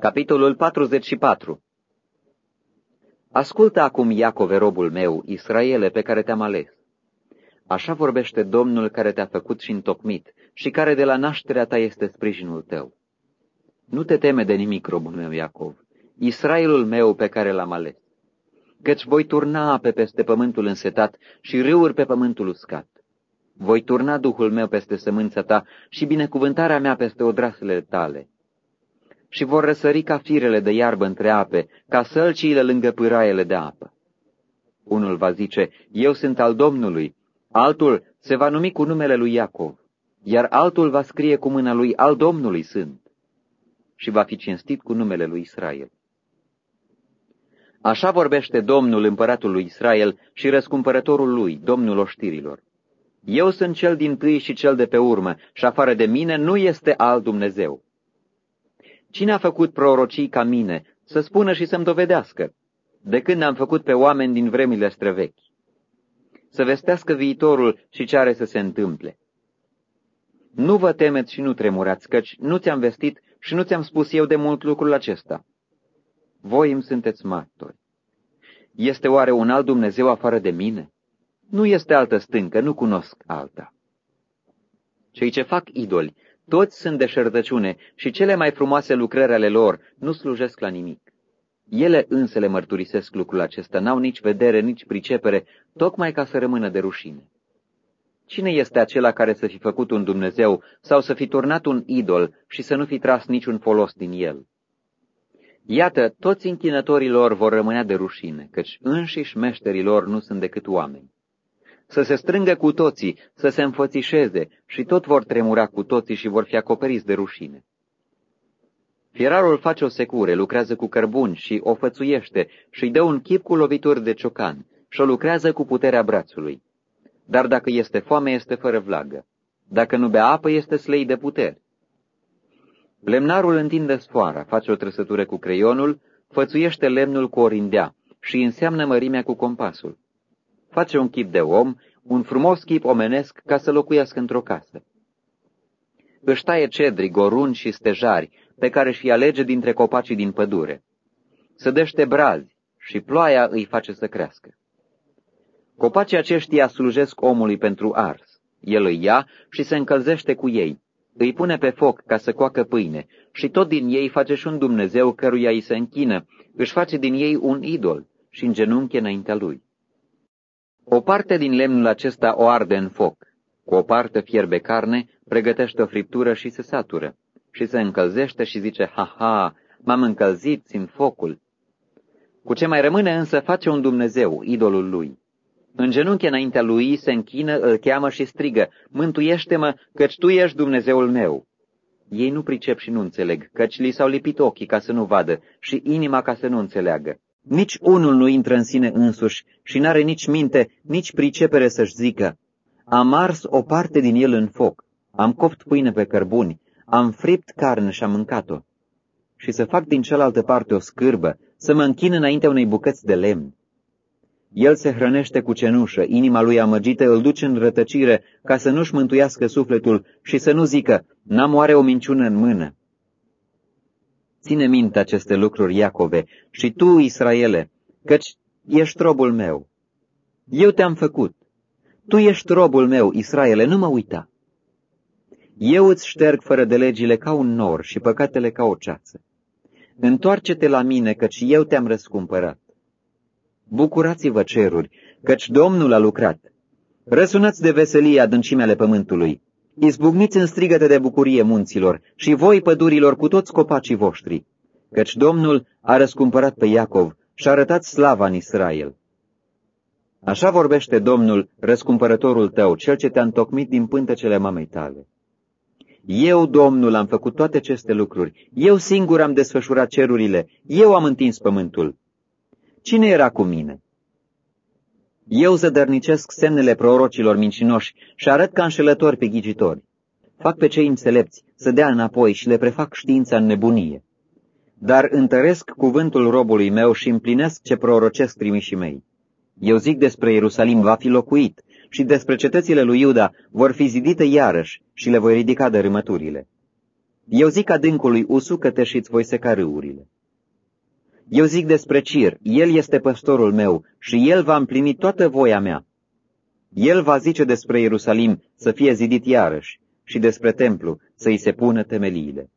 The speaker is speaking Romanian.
Capitolul 44 Ascultă acum, Iacove, robul meu, Israele, pe care te-am ales. Așa vorbește Domnul care te-a făcut și întocmit și care de la nașterea ta este sprijinul tău. Nu te teme de nimic, robul meu, Iacov, Israelul meu pe care l-am ales. Căci voi turna ape peste pământul însetat și râuri pe pământul uscat. Voi turna Duhul meu peste sămânța ta și binecuvântarea mea peste odrasele tale și vor răsări ca firele de iarbă între ape, ca sălciile lângă pâraiele de apă. Unul va zice, eu sunt al Domnului, altul se va numi cu numele lui Iacov, iar altul va scrie cu mâna lui, al Domnului sunt, și va fi cinstit cu numele lui Israel. Așa vorbește Domnul împăratul lui Israel și răscumpărătorul lui, Domnul oștirilor. Eu sunt cel din tâi și cel de pe urmă, și afară de mine nu este alt Dumnezeu. Cine a făcut prorocii ca mine, să spună și să-mi dovedească, de când am făcut pe oameni din vremile străvechi? Să vestească viitorul și ce are să se întâmple. Nu vă temeți și nu tremurați, căci nu ți-am vestit și nu ți-am spus eu de mult lucrul acesta. Voi îmi sunteți martori. Este oare un alt Dumnezeu afară de mine? Nu este altă stâncă, nu cunosc alta. Cei ce fac idoli toți sunt de șertăciune și cele mai frumoase lucrări ale lor nu slujesc la nimic. Ele însă le mărturisesc lucrul acesta, n-au nici vedere, nici pricepere, tocmai ca să rămână de rușine. Cine este acela care să fi făcut un Dumnezeu sau să fi turnat un idol și să nu fi tras niciun folos din el? Iată, toți închinătorii lor vor rămâne de rușine, căci înșiși meșterii lor nu sunt decât oameni să se strângă cu toții, să se înfățișeze și tot vor tremura cu toții și vor fi acoperiți de rușine. Fierarul face o secure, lucrează cu cărbuni și o fățuiește și îi dă un chip cu lovituri de ciocan și o lucrează cu puterea brațului. Dar dacă este foame, este fără vlagă. Dacă nu bea apă, este slei de putere. Lemnarul întinde sfoara, face o trăsătură cu creionul, fățuiește lemnul cu o rindea și înseamnă mărimea cu compasul face un chip de om, un frumos chip omenesc ca să locuiască într-o casă. Își taie cedri, goruni și stejari, pe care și alege dintre copacii din pădure. Sădește brazi și ploaia îi face să crească. Copacii aceștia slujesc omului pentru ars. El îi ia și se încălzește cu ei, îi pune pe foc ca să coacă pâine și tot din ei face și un Dumnezeu căruia îi se închină, își face din ei un idol și în genunchi înaintea lui. O parte din lemnul acesta o arde în foc, cu o parte fierbe carne, pregătește o friptură și se satură, și se încălzește și zice, ha-ha, m-am încălzit, țin focul. Cu ce mai rămâne însă face un Dumnezeu, idolul lui. În genunchi înaintea lui se închină, îl cheamă și strigă, mântuiește-mă, căci tu ești Dumnezeul meu. Ei nu pricep și nu înțeleg, căci li s-au lipit ochii ca să nu vadă și inima ca să nu înțeleagă. Nici unul nu intră în sine însuși și n-are nici minte, nici pricepere să-și zică, am ars o parte din el în foc, am copt pâine pe cărbuni, am fript carne și am mâncat-o. Și să fac din cealaltă parte o scârbă, să mă închin înaintea unei bucăți de lemn. El se hrănește cu cenușă, inima lui amăgită îl duce în rătăcire ca să nu-și mântuiască sufletul și să nu zică, n-am oare o minciună în mână. Ține minte aceste lucruri, Iacove, și tu, Israele, căci ești robul meu. Eu te-am făcut. Tu ești robul meu, Israele, nu mă uita. Eu îți șterg fără de legile ca un nor și păcatele ca o ceață. Întoarce-te la mine, căci eu te-am răscumpărat. Bucurați-vă ceruri, căci Domnul a lucrat. Răsunați de veselie adâncimele pământului. Izbucniți în strigăte de bucurie munților și voi pădurilor cu toți copacii voștri, căci Domnul a răscumpărat pe Iacov și a arătat slava în Israel. Așa vorbește Domnul, răscumpărătorul tău, cel ce te-a întocmit din pântecele mamei tale. Eu, Domnul, am făcut toate aceste lucruri. Eu singur am desfășurat cerurile. Eu am întins pământul. Cine era cu mine? Eu zădărnicesc semnele prorocilor mincinoși și arăt ca înșelători pe ghigitori. Fac pe cei înțelepți să dea înapoi și le prefac știința în nebunie. Dar întăresc cuvântul robului meu și împlinesc ce prorocesc trimișii mei. Eu zic despre Ierusalim va fi locuit și despre cetățile lui Iuda vor fi zidite iarăși și le voi ridica dărâmăturile. Eu zic adâncului usucă-te și-ți voi seca râurile. Eu zic despre Cir, el este păstorul meu și el va împlini toată voia mea. El va zice despre Ierusalim să fie zidit iarăși și despre templu să-i se pună temeliile.